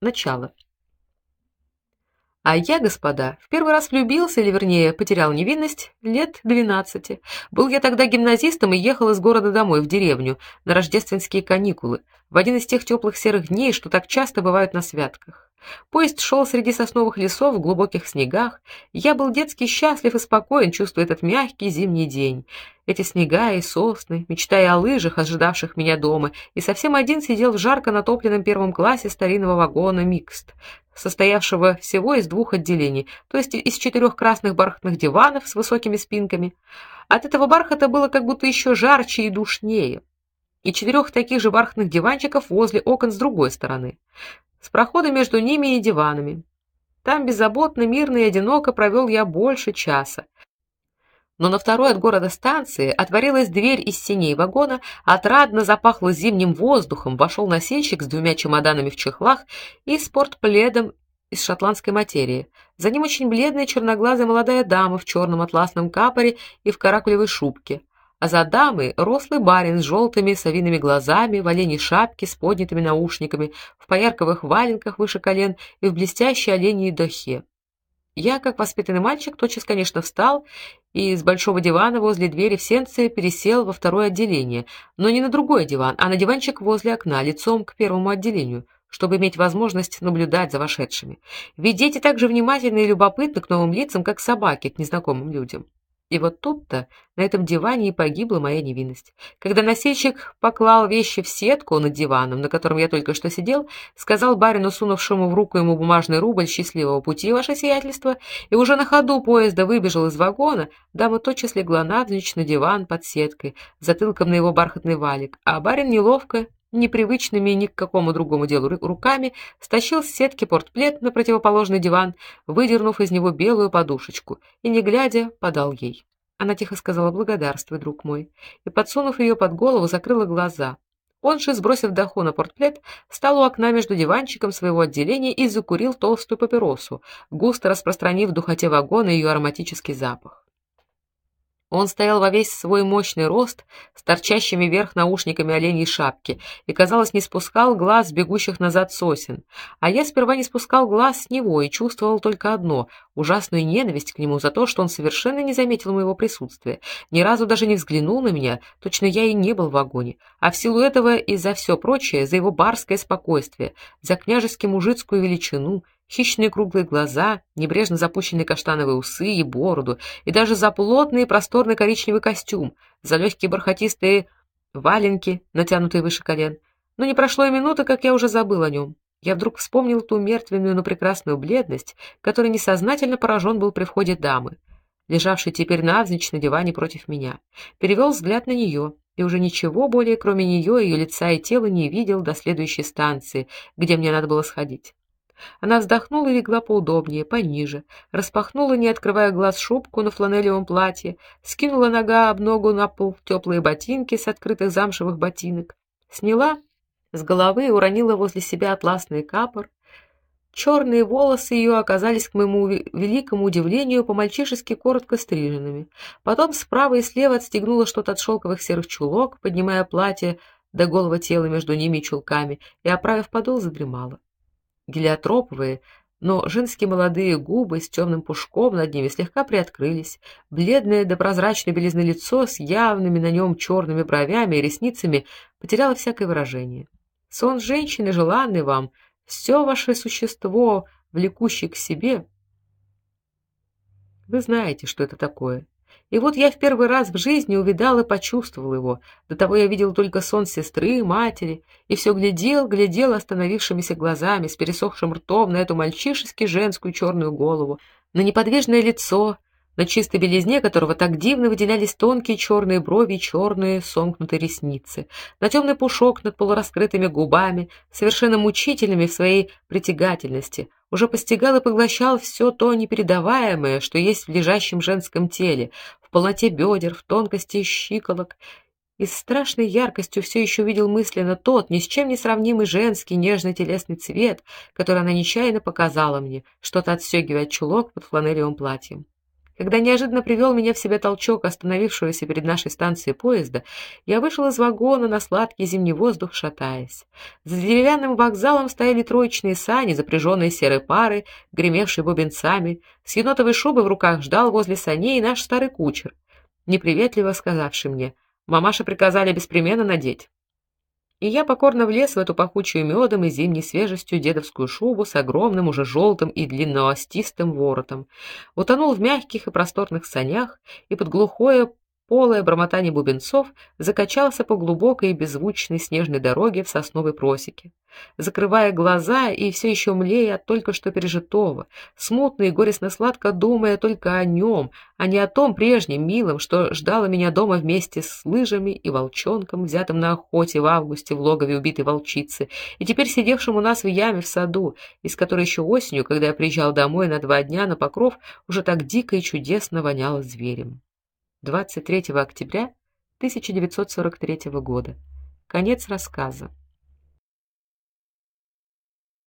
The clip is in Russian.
Начало. А я, господа, в первый раз влюбился, или вернее, потерял невинность лет двенадцати. Был я тогда гимназистом и ехал из города домой в деревню на рождественские каникулы, в один из тех теплых серых дней, что так часто бывают на святках. Поезд шел среди сосновых лесов в глубоких снегах. Я был детски счастлив и спокоен, чувствуя этот мягкий зимний день. Эти снега и сосны, мечтая о лыжах, ожидавших меня дома, и совсем один сидел в жарко натопленном первом классе старинного вагона «Микст», состоявшего всего из двух отделений, то есть из четырех красных бархатных диванов с высокими спинками. От этого бархата было как будто еще жарче и душнее. И четырех таких же бархатных диванчиков возле окон с другой стороны с проходом между ними и диванами. Там беззаботно, мирно и одиноко провел я больше часа. Но на второй от города станции отворилась дверь из синей вагона, отрадно запахло зимним воздухом, вошел носильщик с двумя чемоданами в чехлах и спортпледом из шотландской материи. За ним очень бледная черноглазая молодая дама в черном атласном капоре и в каракулевой шубке а за дамой рослый барин с желтыми совиными глазами, в оленьей шапке с поднятыми наушниками, в поярковых валенках выше колен и в блестящей оленьей дохе. Я, как воспитанный мальчик, тотчас, конечно, встал и с большого дивана возле двери в сенце пересел во второе отделение, но не на другой диван, а на диванчик возле окна, лицом к первому отделению, чтобы иметь возможность наблюдать за вошедшими. Ведь дети так же внимательны и любопытны к новым лицам, как собаки к незнакомым людям. И вот тут-то, на этом диване и погибла моя невинность. Когда носильщик поклал вещи в сетку над диваном, на котором я только что сидел, сказал барину, сунувшему в руку ему бумажный рубль счастливого пути, ваше сиятельство, и уже на ходу поезда выбежал из вагона, дама тотчас легла навзничь на диван под сеткой, затылком на его бархатный валик, а барин неловко непривычными ни к какому другому делу руками стащил с сетки портплет на противоположный диван, выдернув из него белую подушечку и не глядя подал ей. Она тихо сказала: "Благодарствуй, друг мой", и подсунув ее под голову, закрыла глаза. Он же, сбросив даху на портплет, встал у окна между диванчиком своего отделения и закурил толстую папиросу, густо распространив в духоте вагона ее ароматический запах. Он стоял во весь свой мощный рост, с торчащими вверх наушниками оленьей шапки, и, казалось, не спускал глаз с бегущих назад сосен. А я сперва не спускал глаз с него и чувствовал только одно ужасную ненависть к нему за то, что он совершенно не заметил моего присутствия, ни разу даже не взглянул на меня, точно я и не был в вагоне. А в силу этого и за все прочее, за его барское спокойствие, за княжески-мужицкую величину, хищные круглые глаза, небрежно запущенные каштановые усы и бороду, и даже за плотный просторный коричневый костюм, за легкие бархатистые валенки, натянутые выше колен. Но не прошло и минуты, как я уже забыл о нем. Я вдруг вспомнил ту мертвенную, но прекрасную бледность, которой несознательно поражен был при входе дамы, лежавшей теперь навзничь на диване против меня. Перевел взгляд на нее и уже ничего более, кроме нее, ее лица и тела, не видел до следующей станции, где мне надо было сходить. Она вздохнула и легла поудобнее, пониже, распахнула, не открывая глаз, шубку на фланелевом платье, скинула нога об ногу на пол теплые ботинки с открытых замшевых ботинок, сняла с головы и уронила возле себя атласный капор. Черные волосы ее оказались к моему великому удивлению по-мальчишески коротко стриженными. Потом справа и слева отстегнула что-то от шелковых серых чулок, поднимая платье до голого тела между ними и чулками, и оправив подол, задремала гелиотроповые, но женские молодые губы с темным пушком над ними слегка приоткрылись, бледное до прозрачной белизны лицо с явными на нем черными бровями и ресницами потеряло всякое выражение. Сон женщины, желанный вам, все ваше существо, влекущее к себе. Вы знаете, что это такое. И вот я в первый раз в жизни увидал и почувствовал его. До того я видел только сон сестры, матери, и все глядел, глядел остановившимися глазами, с пересохшим ртом на эту мальчишески женскую черную голову, на неподвижное лицо, на чистой белизне которого так дивно выделялись тонкие черные брови и черные сомкнутые ресницы, на темный пушок над полураскрытыми губами, совершенно мучительными в своей притягательности, уже постигал и поглощал все то непередаваемое, что есть в лежащем женском теле, в полноте бедер, в тонкости щиколок, и с страшной яркостью все еще видел мысленно тот ни с чем не сравнимый женский нежный телесный цвет, который она нечаянно показала мне, что-то отстегивая чулок под фланелевым платьем. Когда неожиданно привел меня в себя толчок остановившегося перед нашей станцией поезда, я вышел из вагона на сладкий зимний воздух, шатаясь. За деревянным вокзалом стояли троечные сани, запряженные серой парой, гремевшей бубенцами. С енотовой шубой в руках ждал возле саней наш старый кучер, неприветливо сказавший мне: "Мамаша приказали беспременно надеть". И я покорно влез в эту пахучую медом и зимней свежестью дедовскую шубу с огромным уже желтым и длинноостистым воротом, утонул в мягких и просторных санях и под глухое полое бормотание бубенцов закачался по глубокой и беззвучной снежной дороге в сосновой просеке, закрывая глаза и все еще млея от только что пережитого, смутно и горестно-сладко думая только о нем, а не о том прежнем милом, что ждало меня дома вместе с лыжами и волчонком, взятым на охоте в августе в логове убитой волчицы, и теперь сидевшим у нас в яме в саду, из которой еще осенью, когда я приезжал домой на два дня на покров, уже так дико и чудесно воняло зверем. 23 октября 1943 года. Конец рассказа.